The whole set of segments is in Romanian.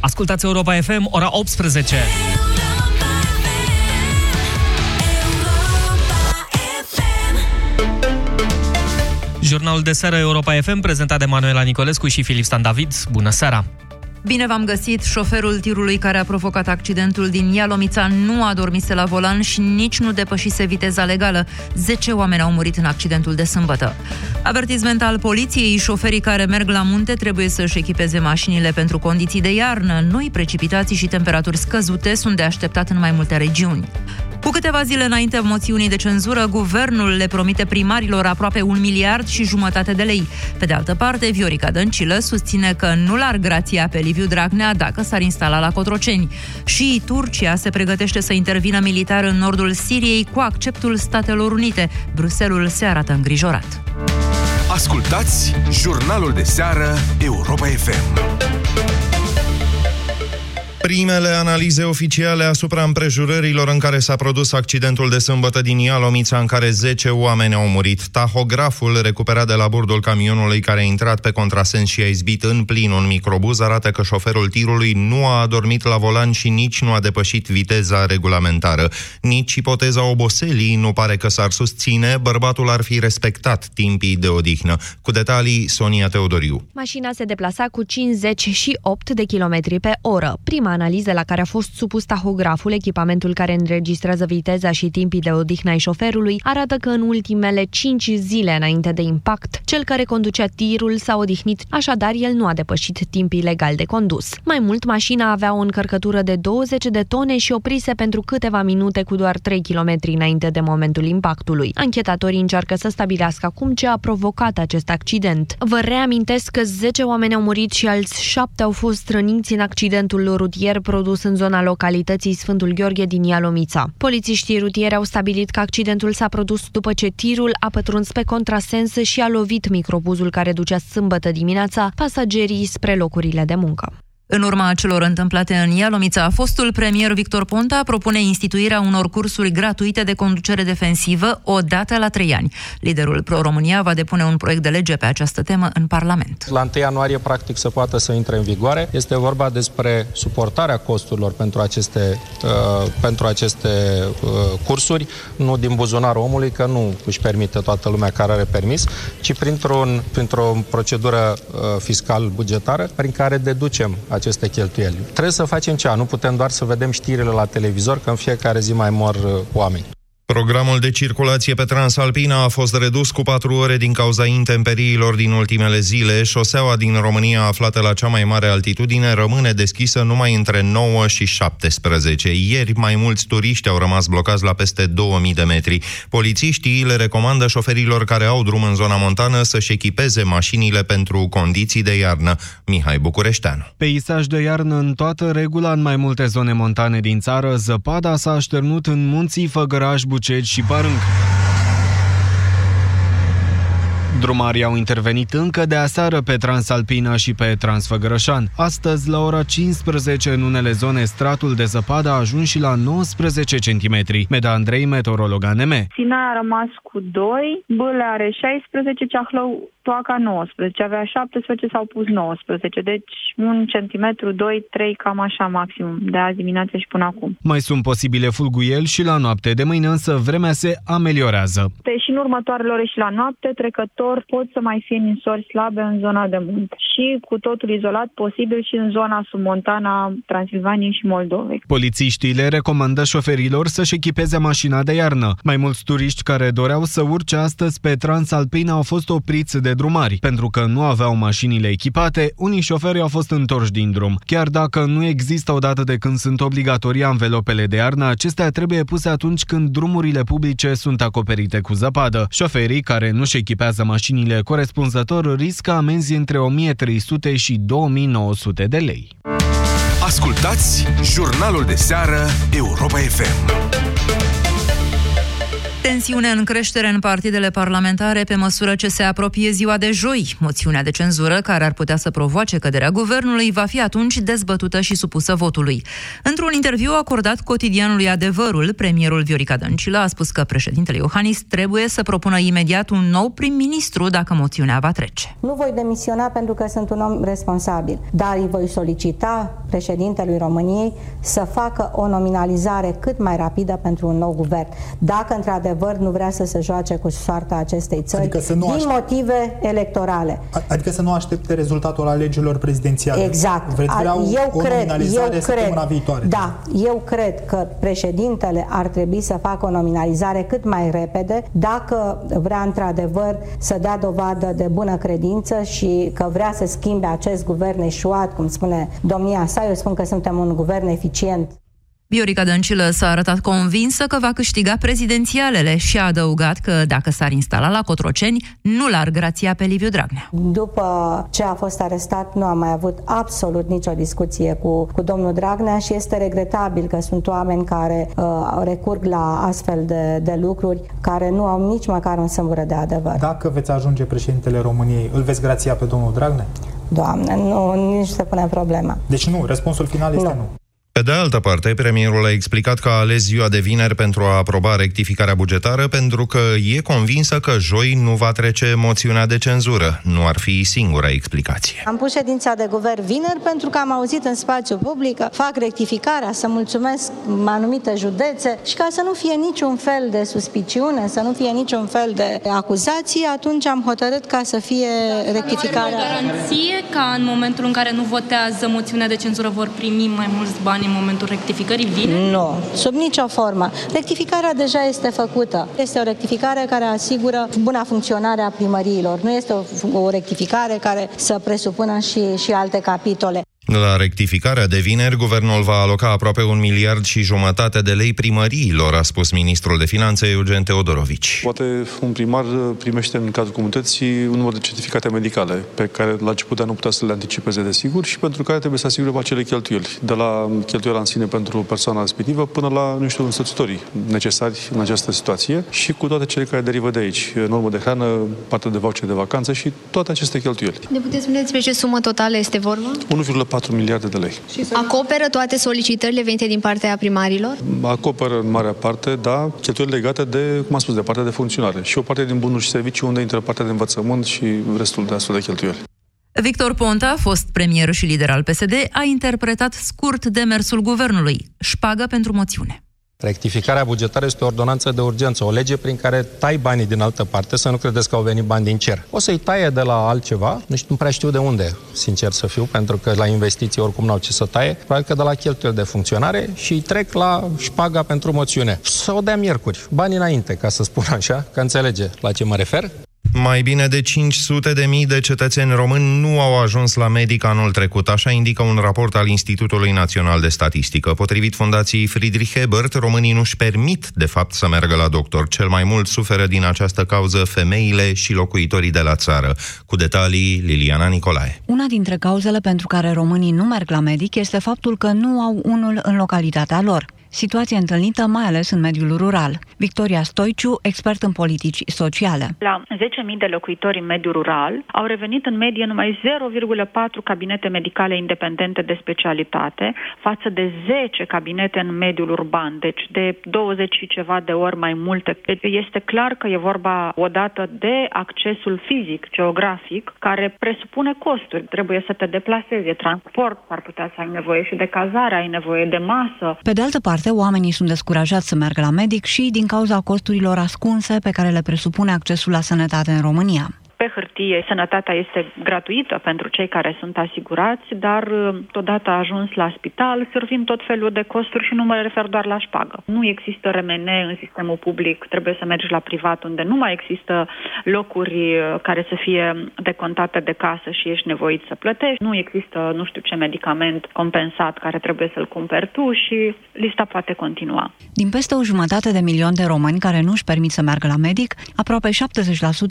Ascultați Europa FM, ora 18. Jurnalul de seară Europa FM, prezentat de Manuela Nicolescu și Filip Stan David. Bună seara! Bine v-am găsit! Șoferul tirului care a provocat accidentul din Ialomița nu a dormit la volan și nici nu depășise viteza legală. Zece oameni au murit în accidentul de sâmbătă. Avertisment al poliției, șoferii care merg la munte trebuie să-și echipeze mașinile pentru condiții de iarnă. Noi precipitații și temperaturi scăzute sunt de așteptat în mai multe regiuni. Cu câteva zile înainte moțiunii de cenzură, guvernul le promite primarilor aproape un miliard și jumătate de lei. Pe de altă parte, Viorica Dăncilă susține că nu l-ar grația pe Liviu Dragnea dacă s-ar instala la Cotroceni. Și Turcia se pregătește să intervină militar în nordul Siriei cu acceptul Statelor Unite. Bruselul se arată îngrijorat. Ascultați jurnalul de seară Europa FM. Primele analize oficiale asupra împrejurărilor în care s-a produs accidentul de sâmbătă din Ialomița, în care 10 oameni au murit. Tahograful recuperat de la bordul camionului care a intrat pe contrasens și a izbit în plin un microbuz arată că șoferul tirului nu a adormit la volan și nici nu a depășit viteza regulamentară. Nici ipoteza oboselii nu pare că s-ar susține, bărbatul ar fi respectat timpii de odihnă. Cu detalii, Sonia Teodoriu. Mașina se deplasa cu 58 de km pe oră. Prima analize la care a fost supus tahograful, echipamentul care înregistrează viteza și timpii de odihnă ai șoferului, arată că în ultimele 5 zile înainte de impact, cel care conducea tirul s-a odihnit, așadar el nu a depășit timpii legal de condus. Mai mult, mașina avea o încărcătură de 20 de tone și oprise pentru câteva minute cu doar 3 km înainte de momentul impactului. Anchetatorii încearcă să stabilească acum ce a provocat acest accident. Vă reamintesc că 10 oameni au murit și alți 7 au fost răniți în accidentul rutier rutier produs în zona localității Sfântul Gheorghe din Ialomița. Polițiștii rutieri au stabilit că accidentul s-a produs după ce tirul a pătruns pe contrasens și a lovit microbuzul care ducea sâmbătă dimineața pasagerii spre locurile de muncă. În urma celor întâmplate în Ialomița, fostul premier Victor Ponta propune instituirea unor cursuri gratuite de conducere defensivă o dată la trei ani. Liderul Pro-România va depune un proiect de lege pe această temă în Parlament. La 1 ianuarie, practic, să poată să intre în vigoare. Este vorba despre suportarea costurilor pentru aceste, uh, pentru aceste uh, cursuri, nu din buzunarul omului, că nu își permite toată lumea care are permis, ci printr-un, printr-o procedură uh, fiscal-bugetară prin care deducem aceste cheltuieli. Trebuie să facem ceva, nu putem doar să vedem știrile la televizor că în fiecare zi mai mor uh, oameni. Programul de circulație pe Transalpina a fost redus cu 4 ore din cauza intemperiilor din ultimele zile. Șoseaua din România, aflată la cea mai mare altitudine, rămâne deschisă numai între 9 și 17. Ieri, mai mulți turiști au rămas blocați la peste 2000 de metri. Polițiștii le recomandă șoferilor care au drum în zona montană să-și echipeze mașinile pentru condiții de iarnă. Mihai Bucureșteanu. Peisaj de iarnă în toată regula în mai multe zone montane din țară, zăpada s-a așternut în munții Făgăraș, Bucegi și Parânc. Drumarii au intervenit încă de aseară pe Transalpina și pe Transfăgărășan. Astăzi, la ora 15, în unele zone, stratul de zăpadă a ajuns și la 19 cm. Meda Andrei, meteorolog ANM. Sina a rămas cu 2, Bâle are 16, Ceahlău Toaca 19, avea 17, s-au pus 19, deci un centimetru, 2, 3, cam așa maximum, de azi dimineață și până acum. Mai sunt posibile fulguieli și la noapte, de mâine însă vremea se ameliorează. Pe și în următoarele ore și la noapte, trecător pot să mai fie ninsori slabe în zona de munte și cu totul izolat posibil și în zona submontana Transilvaniei și Moldovei. Polițiștii le recomandă șoferilor să-și echipeze mașina de iarnă. Mai mulți turiști care doreau să urce astăzi pe Transalpina au fost opriți de de drumari. Pentru că nu aveau mașinile echipate, unii șoferi au fost întorși din drum. Chiar dacă nu există o dată de când sunt obligatorii anvelopele de iarnă, acestea trebuie puse atunci când drumurile publice sunt acoperite cu zăpadă. Șoferii care nu-și echipează mașinile corespunzător riscă amenzi între 1300 și 2900 de lei. Ascultați jurnalul de seară Europa FM. Tensiune în creștere în partidele parlamentare pe măsură ce se apropie ziua de joi. Moțiunea de cenzură, care ar putea să provoace căderea guvernului, va fi atunci dezbătută și supusă votului. Într-un interviu acordat cotidianului Adevărul, premierul Viorica Dăncilă a spus că președintele Iohannis trebuie să propună imediat un nou prim-ministru dacă moțiunea va trece. Nu voi demisiona pentru că sunt un om responsabil, dar îi voi solicita președintelui României să facă o nominalizare cât mai rapidă pentru un nou guvern. Dacă într-adevăr într-adevăr nu vrea să se joace cu soarta acestei țări adică să nu din aștept... motive electorale. Adică să nu aștepte rezultatul alegerilor prezidențiale. Exact. Vreți vrea eu o cred, eu cred, viitoare. Da, eu cred că președintele ar trebui să facă o nominalizare cât mai repede dacă vrea într-adevăr să dea dovadă de bună credință și că vrea să schimbe acest guvern eșuat, cum spune domnia sa, eu spun că suntem un guvern eficient. Viorica Dăncilă s-a arătat convinsă că va câștiga prezidențialele și a adăugat că dacă s-ar instala la Cotroceni, nu l-ar grația pe Liviu Dragnea. După ce a fost arestat, nu am mai avut absolut nicio discuție cu, cu domnul Dragnea și este regretabil că sunt oameni care uh, recurg la astfel de, de lucruri care nu au nici măcar un sâmbură de adevăr. Dacă veți ajunge președintele României, îl veți grația pe domnul Dragnea? Doamne, nu, nici se pune problema. Deci nu, răspunsul final este nu. nu. Pe de altă parte, premierul a explicat că a ales ziua de vineri pentru a aproba rectificarea bugetară pentru că e convinsă că joi nu va trece moțiunea de cenzură. Nu ar fi singura explicație. Am pus ședința de guvern vineri pentru că am auzit în spațiu public că fac rectificarea, să mulțumesc anumite județe și ca să nu fie niciun fel de suspiciune, să nu fie niciun fel de acuzație, atunci am hotărât ca să fie rectificarea. garanție ca în momentul în care nu votează moțiunea de cenzură vor primi mai mulți bani bani în momentul rectificării vine? Nu, sub nicio formă. Rectificarea deja este făcută. Este o rectificare care asigură buna funcționare a primăriilor. Nu este o, o rectificare care să presupună și, și alte capitole. La rectificarea de vineri, guvernul va aloca aproape un miliard și jumătate de lei primăriilor, a spus ministrul de finanțe Eugen Teodorovici. Poate un primar primește în cadrul comunității un număr de certificate medicale, pe care la început nu putea să le anticipeze de sigur și pentru care trebuie să asigure acele cheltuieli, de la cheltuiala în sine pentru persoana respectivă până la, nu știu, însoțitorii necesari în această situație și cu toate cele care derivă de aici, normă de hrană, partea de voucher de vacanță și toate aceste cheltuieli. Ne puteți spune despre ce sumă totală este vorba? 4 miliarde de lei. Acoperă toate solicitările venite din partea primarilor? Acoperă în marea parte, da, cheltuieli legate de, cum am spus, de partea de funcționare și o parte din bunuri și servicii unde intră partea de învățământ și restul de astfel de cheltuieli. Victor Ponta, fost premier și lider al PSD, a interpretat scurt demersul guvernului, șpagă pentru moțiune. Rectificarea bugetară este o ordonanță de urgență, o lege prin care tai banii din altă parte, să nu credeți că au venit bani din cer. O să-i taie de la altceva, nu știu, nu prea știu de unde, sincer să fiu, pentru că la investiții oricum n-au ce să taie, probabil că de la cheltuieli de funcționare și îi trec la șpaga pentru moțiune. Să o dea miercuri, bani înainte, ca să spun așa, că înțelege la ce mă refer. Mai bine de 500 de mii de cetățeni români nu au ajuns la medic anul trecut, așa indică un raport al Institutului Național de Statistică. Potrivit Fundației Friedrich Ebert, românii nu-și permit, de fapt, să meargă la doctor. Cel mai mult suferă din această cauză femeile și locuitorii de la țară. Cu detalii, Liliana Nicolae. Una dintre cauzele pentru care românii nu merg la medic este faptul că nu au unul în localitatea lor situație întâlnită mai ales în mediul rural. Victoria Stoiciu, expert în politici sociale. La 10.000 de locuitori în mediul rural au revenit în medie numai 0,4 cabinete medicale independente de specialitate față de 10 cabinete în mediul urban, deci de 20 și ceva de ori mai multe. Deci este clar că e vorba odată de accesul fizic, geografic, care presupune costuri. Trebuie să te deplasezi, e transport, ar putea să ai nevoie și de cazare, ai nevoie de masă. Pe de altă parte, parte, oamenii sunt descurajați să meargă la medic și din cauza costurilor ascunse pe care le presupune accesul la sănătate în România pe hârtie sănătatea este gratuită pentru cei care sunt asigurați, dar uh, odată ajuns la spital, survin tot felul de costuri și nu mă refer doar la șpagă. Nu există RMN în sistemul public, trebuie să mergi la privat unde nu mai există locuri uh, care să fie decontate de casă și ești nevoit să plătești. Nu există nu știu ce medicament compensat care trebuie să-l cumperi tu și lista poate continua. Din peste o jumătate de milion de români care nu își permit să meargă la medic, aproape 70%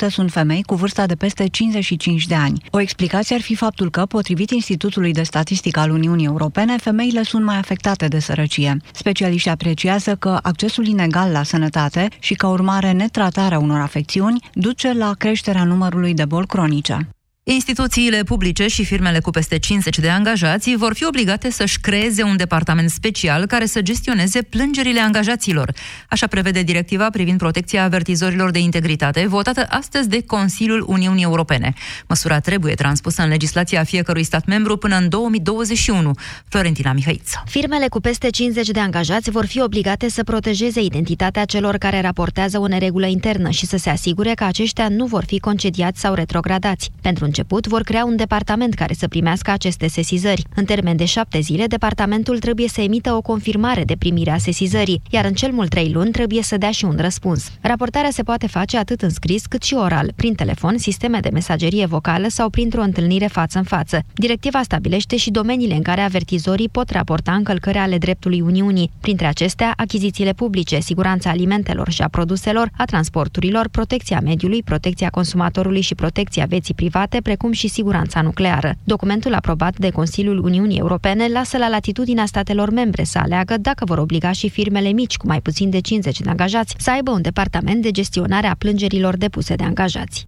sunt femei cu vârstă vârsta de peste 55 de ani. O explicație ar fi faptul că, potrivit Institutului de Statistică al Uniunii Europene, femeile sunt mai afectate de sărăcie. Specialiștii apreciază că accesul inegal la sănătate și, ca urmare, netratarea unor afecțiuni duce la creșterea numărului de boli cronice. Instituțiile publice și firmele cu peste 50 de angajați vor fi obligate să-și creeze un departament special care să gestioneze plângerile angajaților. Așa prevede directiva privind protecția avertizorilor de integritate, votată astăzi de Consiliul Uniunii Europene. Măsura trebuie transpusă în legislația fiecărui stat membru până în 2021. Florentina Mihaiță. Firmele cu peste 50 de angajați vor fi obligate să protejeze identitatea celor care raportează o neregulă internă și să se asigure că aceștia nu vor fi concediați sau retrogradați. Pentru început, vor crea un departament care să primească aceste sesizări. În termen de șapte zile, departamentul trebuie să emită o confirmare de primire a sesizării, iar în cel mult trei luni trebuie să dea și un răspuns. Raportarea se poate face atât în scris cât și oral, prin telefon, sisteme de mesagerie vocală sau printr-o întâlnire față în față. Directiva stabilește și domeniile în care avertizorii pot raporta încălcări ale dreptului Uniunii, printre acestea achizițiile publice, siguranța alimentelor și a produselor, a transporturilor, protecția mediului, protecția consumatorului și protecția vieții private, precum și siguranța nucleară. Documentul aprobat de Consiliul Uniunii Europene lasă la latitudinea statelor membre să aleagă dacă vor obliga și firmele mici cu mai puțin de 50 de angajați să aibă un departament de gestionare a plângerilor depuse de angajați.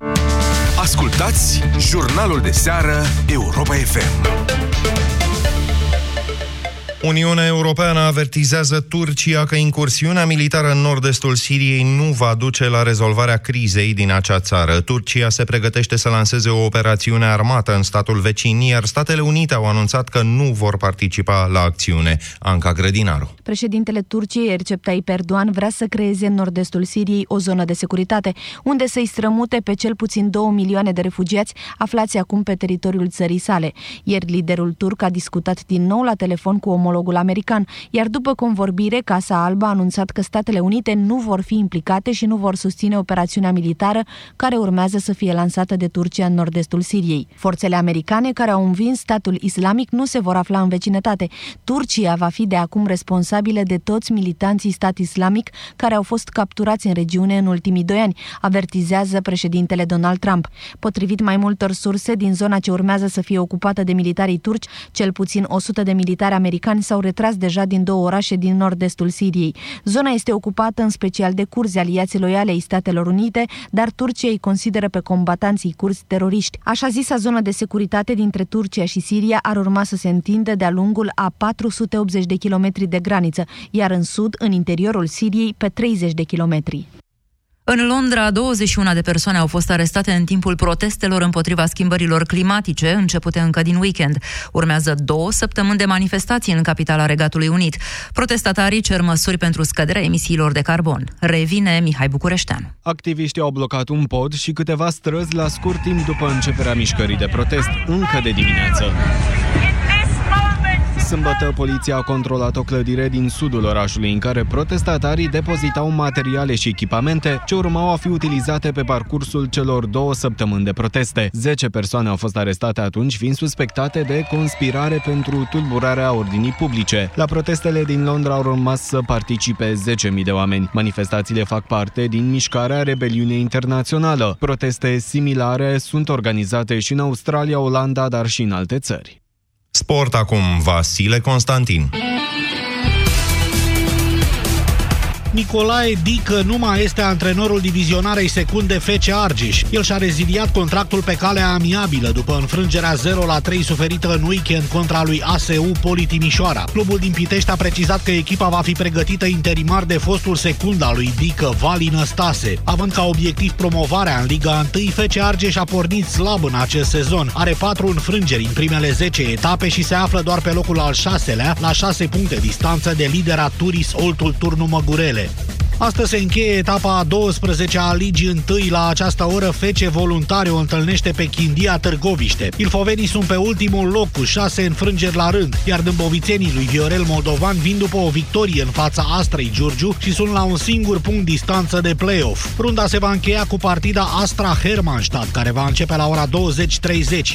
Ascultați jurnalul de seară Europa FM. Uniunea Europeană avertizează Turcia că incursiunea militară în nord-estul Siriei nu va duce la rezolvarea crizei din acea țară. Turcia se pregătește să lanseze o operațiune armată în statul vecin, iar Statele Unite au anunțat că nu vor participa la acțiune. Anca Grădinaru. Președintele Turciei, Recep Tayyip Erdogan, vrea să creeze în nord-estul Siriei o zonă de securitate, unde să-i strămute pe cel puțin 2 milioane de refugiați aflați acum pe teritoriul țării sale. Ieri liderul turc a discutat din nou la telefon cu omologul omologul american, iar după convorbire, Casa Albă a anunțat că Statele Unite nu vor fi implicate și nu vor susține operațiunea militară care urmează să fie lansată de Turcia în nord-estul Siriei. Forțele americane care au învins statul islamic nu se vor afla în vecinătate. Turcia va fi de acum responsabilă de toți militanții stat islamic care au fost capturați în regiune în ultimii doi ani, avertizează președintele Donald Trump. Potrivit mai multor surse din zona ce urmează să fie ocupată de militarii turci, cel puțin 100 de militari americani s-au retras deja din două orașe din nord-estul Siriei. Zona este ocupată în special de curzi aliații loiale ai Statelor Unite, dar Turcia îi consideră pe combatanții curzi teroriști. Așa zisa zonă de securitate dintre Turcia și Siria ar urma să se întindă de-a lungul a 480 de kilometri de graniță, iar în sud, în interiorul Siriei, pe 30 de kilometri. În Londra, 21 de persoane au fost arestate în timpul protestelor împotriva schimbărilor climatice, începute încă din weekend. Urmează două săptămâni de manifestații în capitala Regatului Unit. Protestatarii cer măsuri pentru scăderea emisiilor de carbon. Revine Mihai Bucureștean. Activiștii au blocat un pod și câteva străzi la scurt timp după începerea mișcării de protest, încă de dimineață. Sâmbătă, poliția a controlat o clădire din sudul orașului în care protestatarii depozitau materiale și echipamente ce urmau a fi utilizate pe parcursul celor două săptămâni de proteste. Zece persoane au fost arestate atunci, fiind suspectate de conspirare pentru tulburarea ordinii publice. La protestele din Londra au rămas să participe 10.000 de oameni. Manifestațiile fac parte din mișcarea Rebeliune Internațională. Proteste similare sunt organizate și în Australia, Olanda, dar și în alte țări. Sport acum, Vasile Constantin. Nicolae Dică nu mai este antrenorul divizionarei secunde FC Argeș. El și-a reziliat contractul pe calea amiabilă după înfrângerea 0 la 3 suferită în weekend contra lui ASU Poli Timișoara. Clubul din Pitești a precizat că echipa va fi pregătită interimar de fostul secund al lui Dică, Vali Năstase. Având ca obiectiv promovarea în Liga 1, FC Argeș a pornit slab în acest sezon. Are 4 înfrângeri în primele 10 etape și se află doar pe locul al șaselea, la 6 puncte distanță de lidera Turis Oltul Turnu Măgurele. it. Astăzi se încheie etapa a 12 a Ligii 1 la această oră Fece Voluntariu întâlnește pe Chindia Târgoviște. Ilfovenii sunt pe ultimul loc cu 6 înfrângeri la rând, iar dâmbovițenii lui Viorel Moldovan vin după o victorie în fața Astrei Giurgiu și sunt la un singur punct distanță de play-off. Runda se va încheia cu partida Astra Hermannstadt, care va începe la ora 20.30.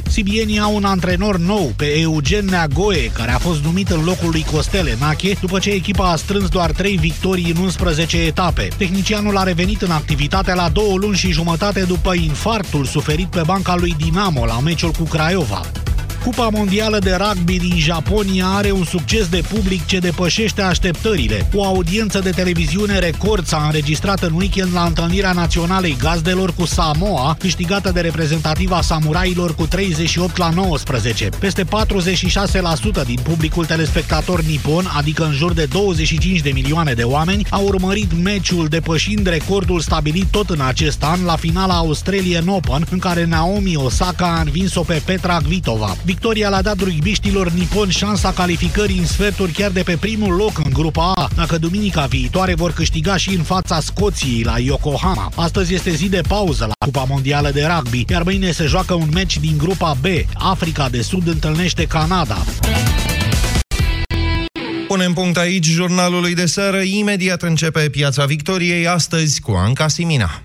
Sibienii au un antrenor nou, pe Eugen Neagoe, care a fost numit în locul lui Costele Nache, după ce echipa a strâns doar 3 victorii în 11 etape etape. Tehnicianul a revenit în activitate la două luni și jumătate după infarctul suferit pe banca lui Dinamo la meciul cu Craiova. Cupa Mondială de Rugby din Japonia are un succes de public ce depășește așteptările. O audiență de televiziune record s-a înregistrat în weekend la întâlnirea naționalei gazdelor cu Samoa, câștigată de reprezentativa samurailor cu 38 la 19. Peste 46% din publicul telespectator nipon, adică în jur de 25 de milioane de oameni, au urmărit meciul depășind recordul stabilit tot în acest an la finala Australian Open, în care Naomi Osaka a învins-o pe Petra Kvitova. Victoria l-a dat rugbiștilor niponi șansa calificării în sferturi chiar de pe primul loc în grupa A, dacă duminica viitoare vor câștiga și în fața Scoției la Yokohama. Astăzi este zi de pauză la Cupa Mondială de Rugby, iar mâine se joacă un meci din grupa B. Africa de Sud întâlnește Canada. Punem punct aici jurnalului de seară. Imediat începe Piața Victoriei, astăzi cu Anca Simina.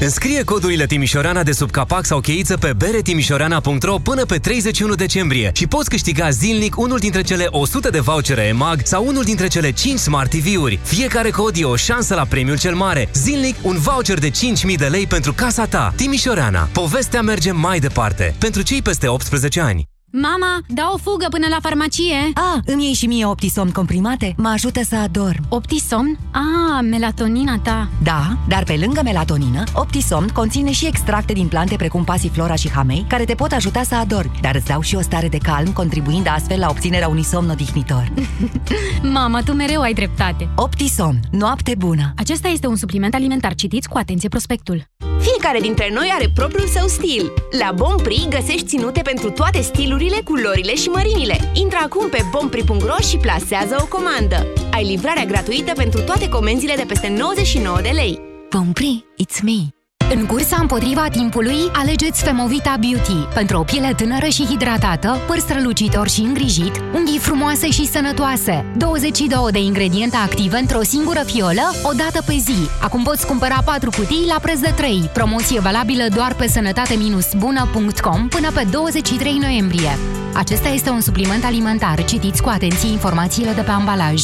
Înscrie codurile Timișorana de sub capac sau cheiță pe beretimișorana.ro până pe 31 decembrie și poți câștiga zilnic unul dintre cele 100 de vouchere EMAG sau unul dintre cele 5 Smart TV-uri. Fiecare cod e o șansă la premiul cel mare. Zilnic un voucher de 5.000 de lei pentru casa ta. Timișorana. Povestea merge mai departe. Pentru cei peste 18 ani. Mama, dau o fugă până la farmacie. A, îmi iei și mie Optisomn comprimate? Mă ajută să adorm. Optisomn? A, melatonina ta. Da, dar pe lângă melatonină, Optisomn conține și extracte din plante precum pasiflora și hamei, care te pot ajuta să adormi, dar îți dau și o stare de calm, contribuind astfel la obținerea unui somn odihnitor. Mama, tu mereu ai dreptate. Optisomn. Noapte bună. Acesta este un supliment alimentar. Citiți cu atenție prospectul. Fiecare dintre noi are propriul său stil. La Bompri găsești ținute pentru toate stilurile, culorile și mărimile. Intră acum pe bompri.ro și plasează o comandă. Ai livrarea gratuită pentru toate comenzile de peste 99 de lei. Bompri, it's me. În cursa împotriva timpului, alegeți Femovita Beauty pentru o piele tânără și hidratată, păr strălucitor și îngrijit, unghii frumoase și sănătoase. 22 de ingrediente active într-o singură fiolă, o dată pe zi. Acum poți cumpăra 4 cutii la preț de 3. Promoție valabilă doar pe sănătate-bună.com până pe 23 noiembrie. Acesta este un supliment alimentar. Citiți cu atenție informațiile de pe ambalaj.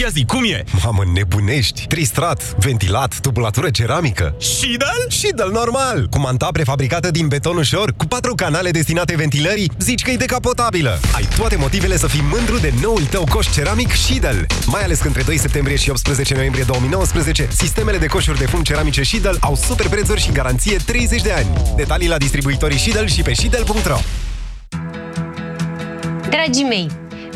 Ia zi, cum e? Mamă, nebunești! Tristrat, ventilat, tubulatură ceramică. Shidal? Shidal normal! Cu manta prefabricată din beton ușor, cu patru canale destinate ventilării, zici că e decapotabilă. Ai toate motivele să fii mândru de noul tău coș ceramic Shidal. Mai ales că între 2 septembrie și 18 noiembrie 2019, sistemele de coșuri de fum ceramice Shidal au super prețuri și garanție 30 de ani. Detalii la distribuitorii Shidal și pe shidal.ro Dragii mei,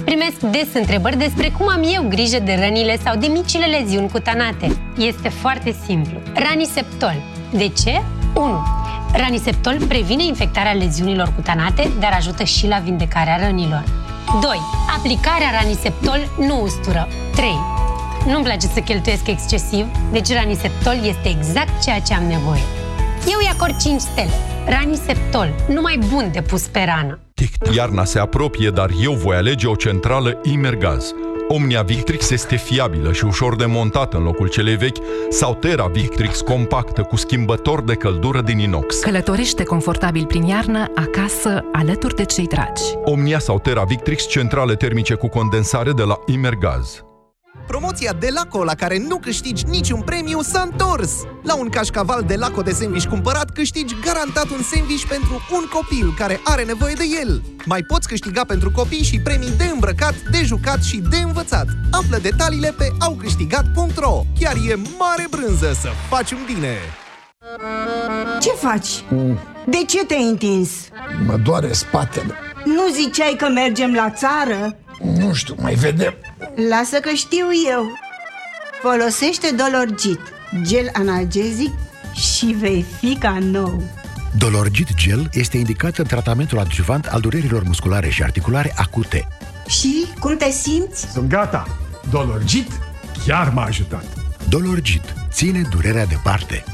Primesc des întrebări despre cum am eu grijă de rănile sau de micile leziuni cutanate. Este foarte simplu. Raniseptol. De ce? 1. Raniseptol previne infectarea leziunilor cutanate, dar ajută și la vindecarea rănilor. 2. Aplicarea Raniseptol nu ustură. 3. Nu-mi place să cheltuiesc excesiv, deci Raniseptol este exact ceea ce am nevoie. Eu îi acord 5 stele. Raniseptol, numai bun de pus pe rană. Iarna se apropie, dar eu voi alege o centrală Imergaz. Omnia Victrix este fiabilă și ușor de montat în locul celei vechi sau Terra Victrix compactă cu schimbător de căldură din inox. Călătorește confortabil prin iarnă, acasă, alături de cei dragi. Omnia sau Terra Victrix, centrale termice cu condensare de la Imergaz. Promoția Delaco la care nu câștigi niciun premiu s-a întors! La un cașcaval Delaco de sandwich cumpărat câștigi garantat un sandwich pentru un copil care are nevoie de el. Mai poți câștiga pentru copii și premii de îmbrăcat, de jucat și de învățat. Află detaliile pe aucâștigat.ro Chiar e mare brânză să faci un bine! Ce faci? De ce te-ai întins? Mă doare spatele. Nu ziceai că mergem la țară? Nu știu, mai vedem. Lasă că știu eu. Folosește Dolorgit, gel analgezic și vei fi ca nou. Dolorgit Gel este indicat în tratamentul adjuvant al durerilor musculare și articulare acute. Și cum te simți? Sunt gata. Dolorgit chiar m-a ajutat. Dolorgit ține durerea departe.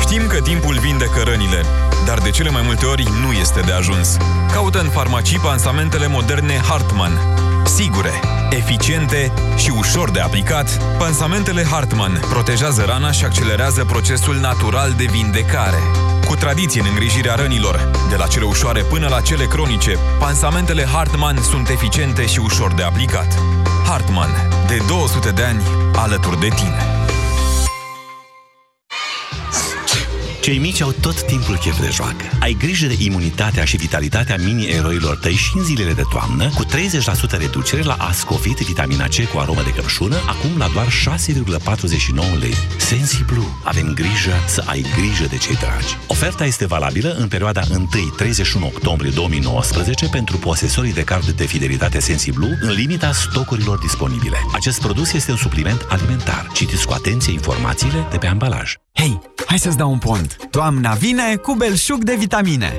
Știm că timpul vindecă rănile, dar de cele mai multe ori nu este de ajuns. Caută în farmacii pansamentele moderne Hartmann. Sigure, eficiente și ușor de aplicat, pansamentele Hartmann protejează rana și accelerează procesul natural de vindecare. Cu tradiție în îngrijirea rănilor, de la cele ușoare până la cele cronice, pansamentele Hartmann sunt eficiente și ușor de aplicat. Hartmann, de 200 de ani, alături de tine. Cei mici au tot timpul chef de joacă. Ai grijă de imunitatea și vitalitatea mini-eroilor tăi și în zilele de toamnă, cu 30% reducere la Ascovit vitamina C cu aromă de căpșună, acum la doar 6,49 lei. Sensi Blue. Avem grijă să ai grijă de cei dragi. Oferta este valabilă în perioada 1-31 octombrie 2019 pentru posesorii de card de fidelitate Sensi Blue în limita stocurilor disponibile. Acest produs este un supliment alimentar. Citiți cu atenție informațiile de pe ambalaj. Hei, hai să-ți dau un pont! Toamna vine cu belșug de vitamine!